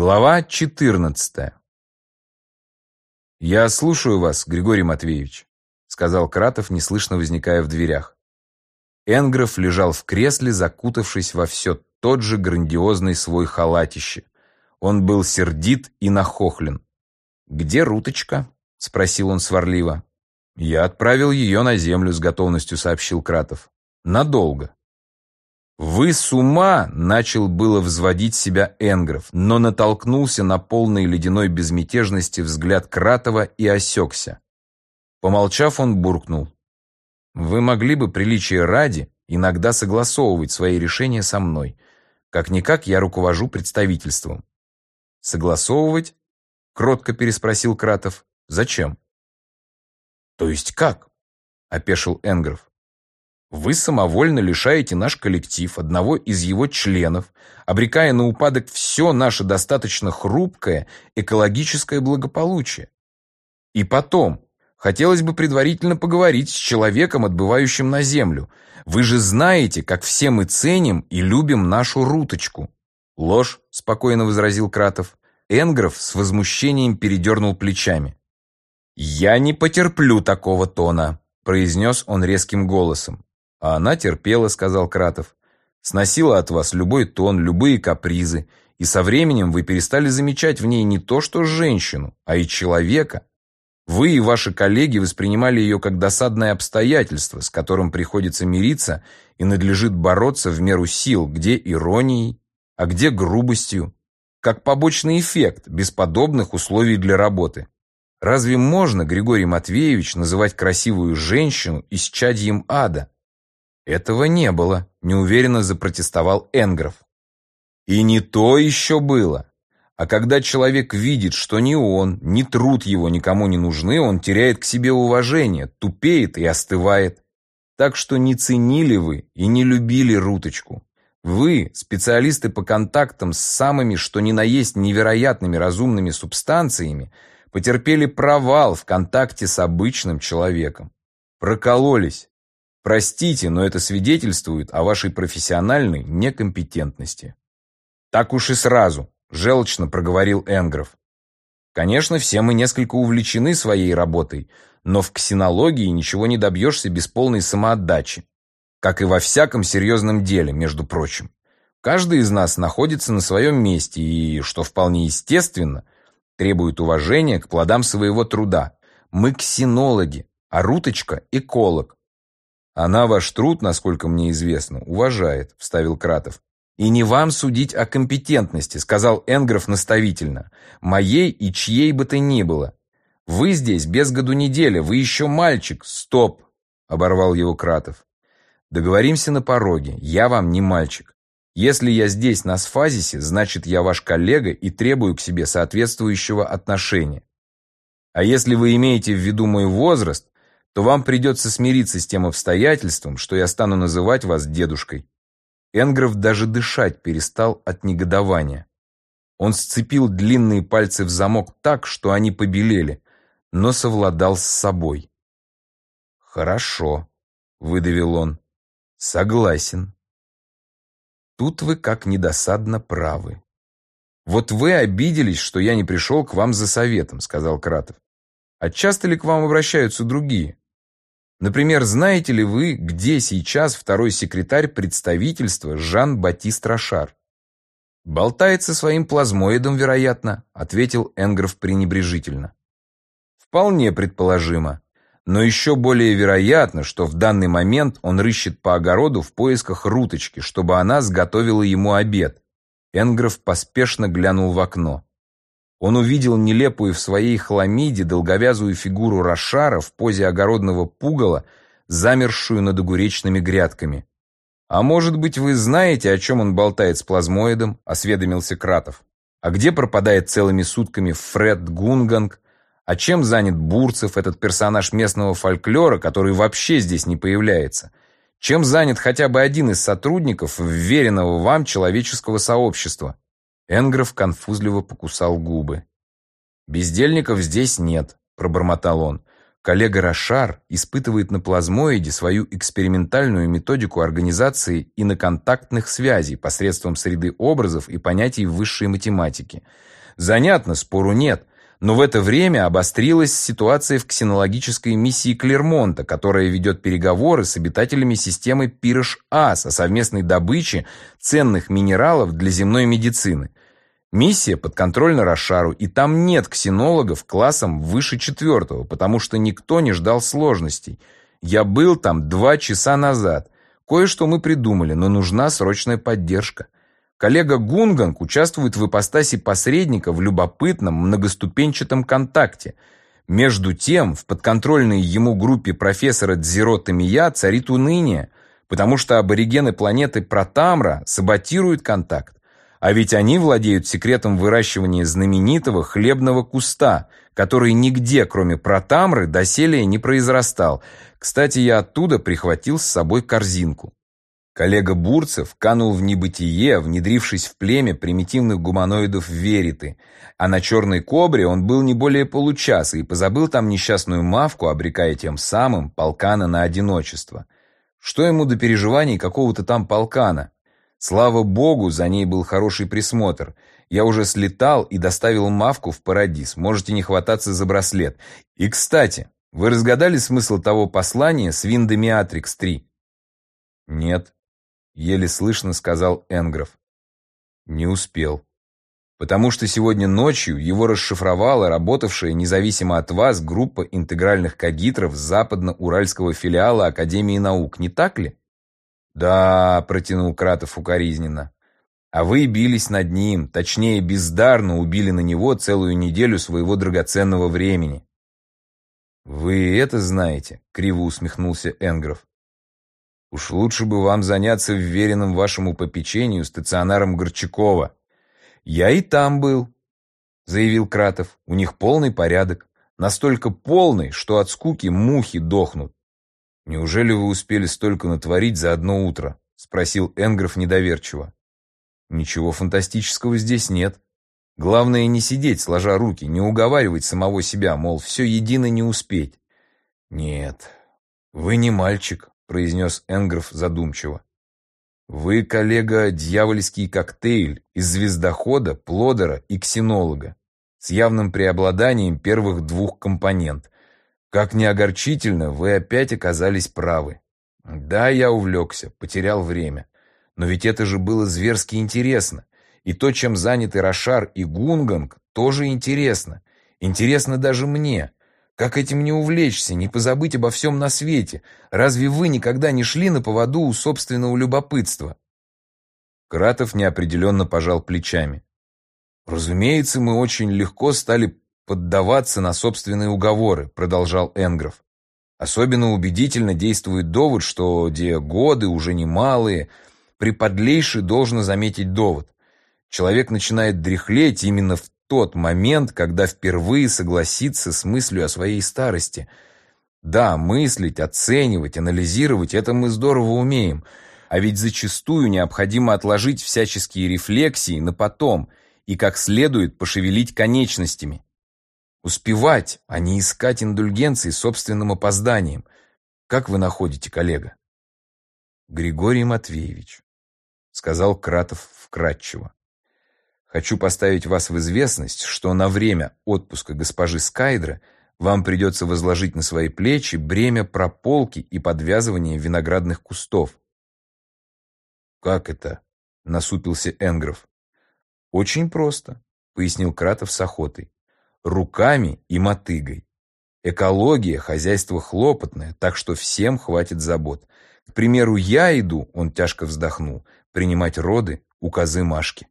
Глава 14. «Я слушаю вас, Григорий Матвеевич», — сказал Кратов, неслышно возникая в дверях. Энгров лежал в кресле, закутавшись во все тот же грандиозный свой халатище. Он был сердит и нахохлен. «Где Руточка?» — спросил он сварливо. «Я отправил ее на землю», — с готовностью сообщил Кратов. «Надолго». «Вы с ума!» — начал было взводить себя Энгров, но натолкнулся на полный ледяной безмятежности взгляд Кратова и осекся. Помолчав, он буркнул. «Вы могли бы, приличия ради, иногда согласовывать свои решения со мной. Как-никак я руковожу представительством». «Согласовывать?» — кротко переспросил Кратов. «Зачем?» «То есть как?» — опешил Энгров. Вы самовольно лишаете наш коллектив одного из его членов, обрекая на упадок все наше достаточно хрупкое экологическое благополучие. И потом, хотелось бы предварительно поговорить с человеком, отбывающим на землю. Вы же знаете, как все мы ценим и любим нашу руточку. Ложь, спокойно возразил Кратов. Энгров с возмущением передернул плечами. «Я не потерплю такого тона», — произнес он резким голосом. А она терпела, сказал Кратов. Сносила от вас любой тон, любые капризы, и со временем вы перестали замечать в ней не то что женщину, а и человека. Вы и ваши коллеги воспринимали ее как досадное обстоятельство, с которым приходится мириться и надлежит бороться в меру сил, где иронией, а где грубостью, как побочный эффект без подобных условий для работы. Разве можно, Григорий Матвеевич, называть красивую женщину исчадьем ада? Этого не было, неуверенно запротестовал Энгров. И не то еще было. А когда человек видит, что ни он, ни труд его никому не нужны, он теряет к себе уважение, тупеет и остывает. Так что не ценили вы и не любили Руточку. Вы, специалисты по контактам с самыми, что ни на есть невероятными разумными субстанциями, потерпели провал в контакте с обычным человеком. Прокололись, Простите, но это свидетельствует о вашей профессиональной некомпетентности. Так уж и сразу, желчно проговорил Энгров. Конечно, все мы несколько увлечены своей работой, но в ксенологии ничего не добьешься без полной самоотдачи. Как и во всяком серьезном деле, между прочим. Каждый из нас находится на своем месте и, что вполне естественно, требует уважения к плодам своего труда. Мы ксенологи, а Руточка – эколог, «Она ваш труд, насколько мне известно, уважает», — вставил Кратов. «И не вам судить о компетентности», — сказал Энгров наставительно. «Моей и чьей бы то ни было. Вы здесь без году неделя, вы еще мальчик. Стоп!» — оборвал его Кратов. «Договоримся на пороге. Я вам не мальчик. Если я здесь на сфазисе, значит, я ваш коллега и требую к себе соответствующего отношения. А если вы имеете в виду мой возраст, то вам придется смириться с тем обстоятельством, что я стану называть вас дедушкой». Энгров даже дышать перестал от негодования. Он сцепил длинные пальцы в замок так, что они побелели, но совладал с собой. «Хорошо», — выдавил он. «Согласен». Тут вы как недосадно правы. «Вот вы обиделись, что я не пришел к вам за советом», — сказал Кратов. «А часто ли к вам обращаются другие? Например, знаете ли вы, где сейчас второй секретарь представительства Жан-Батист Рошар? Болтается своим плазмоидом, вероятно, ответил Энгров пренебрежительно. Вполне предположимо. Но еще более вероятно, что в данный момент он рыщет по огороду в поисках руточки, чтобы она сготовила ему обед. Энгров поспешно глянул в окно. Он увидел нелепую в своей хламиде долговязую фигуру Рошара в позе огородного пугала, замершую над огуречными грядками. «А может быть, вы знаете, о чем он болтает с плазмоидом?» — осведомился Кратов. «А где пропадает целыми сутками Фред Гунганг? А чем занят Бурцев, этот персонаж местного фольклора, который вообще здесь не появляется? Чем занят хотя бы один из сотрудников вверенного вам человеческого сообщества?» Энгров конфузливо покусал губы. «Бездельников здесь нет», — пробормотал он. коллега Рошар испытывает на плазмоиде свою экспериментальную методику организации иноконтактных связей посредством среды образов и понятий высшей математики. Занятно, спору нет, но в это время обострилась ситуация в ксенологической миссии Клермонта, которая ведет переговоры с обитателями системы Пирыш-Ас о совместной добыче ценных минералов для земной медицины. Миссия подконтрольна Рошару, и там нет ксенологов классом выше четвертого, потому что никто не ждал сложностей. Я был там два часа назад. Кое-что мы придумали, но нужна срочная поддержка. Коллега Гунганг участвует в ипостаси посредника в любопытном многоступенчатом контакте. Между тем, в подконтрольной ему группе профессора Дзиро Тамия царит уныние, потому что аборигены планеты Протамра саботируют контакт. А ведь они владеют секретом выращивания знаменитого хлебного куста, который нигде, кроме Протамры, доселе не произрастал. Кстати, я оттуда прихватил с собой корзинку. Коллега Бурцев канул в небытие, внедрившись в племя примитивных гуманоидов Вериты, а на черной кобре он был не более получаса и позабыл там несчастную мавку, обрекая тем самым полкана на одиночество. Что ему до переживаний какого-то там полкана? Слава богу, за ней был хороший присмотр. Я уже слетал и доставил Мавку в Парадис. Можете не хвататься за браслет. И, кстати, вы разгадали смысл того послания с Виндомиатрикс 3? Нет, еле слышно сказал Энгров. Не успел. Потому что сегодня ночью его расшифровала работавшая независимо от вас группа интегральных кагитров западно-уральского филиала Академии наук, не так ли? «Да», — протянул Кратов укоризненно. «А вы бились над ним, точнее, бездарно убили на него целую неделю своего драгоценного времени». «Вы это знаете?» — криво усмехнулся Энгров. «Уж лучше бы вам заняться вверенным вашему попечению стационаром Горчакова. Я и там был», — заявил Кратов. «У них полный порядок. Настолько полный, что от скуки мухи дохнут. «Неужели вы успели столько натворить за одно утро?» — спросил Энгров недоверчиво. «Ничего фантастического здесь нет. Главное не сидеть, сложа руки, не уговаривать самого себя, мол, все едино не успеть». «Нет, вы не мальчик», — произнес Энгров задумчиво. «Вы, коллега, дьявольский коктейль из звездохода, плодера и ксенолога с явным преобладанием первых двух компонент — как ни огорчительно, вы опять оказались правы. Да, я увлекся, потерял время. Но ведь это же было зверски интересно. И то, чем заняты Рошар и Гунганг, тоже интересно. Интересно даже мне. Как этим не увлечься, не позабыть обо всем на свете? Разве вы никогда не шли на поводу у собственного любопытства? Кратов неопределенно пожал плечами. Разумеется, мы очень легко стали поддаваться на собственные уговоры, продолжал Энгров. Особенно убедительно действует довод, что где годы уже немалые, приподлейший должно заметить довод. Человек начинает дряхлеть именно в тот момент, когда впервые согласится с мыслью о своей старости. Да, мыслить, оценивать, анализировать – это мы здорово умеем, а ведь зачастую необходимо отложить всяческие рефлексии на потом и как следует пошевелить конечностями. Успевать, а не искать индульгенции собственным опозданием. Как вы находите, коллега? Григорий Матвеевич, сказал Кратов вкратчиво. Хочу поставить вас в известность, что на время отпуска госпожи Скайдра вам придется возложить на свои плечи бремя прополки и подвязывания виноградных кустов. Как это? насупился Энгров. Очень просто, пояснил Кратов с охотой руками и мотыгой. Экология, хозяйство хлопотное, так что всем хватит забот. К примеру, я иду, он тяжко вздохнул, принимать роды у козы Машки.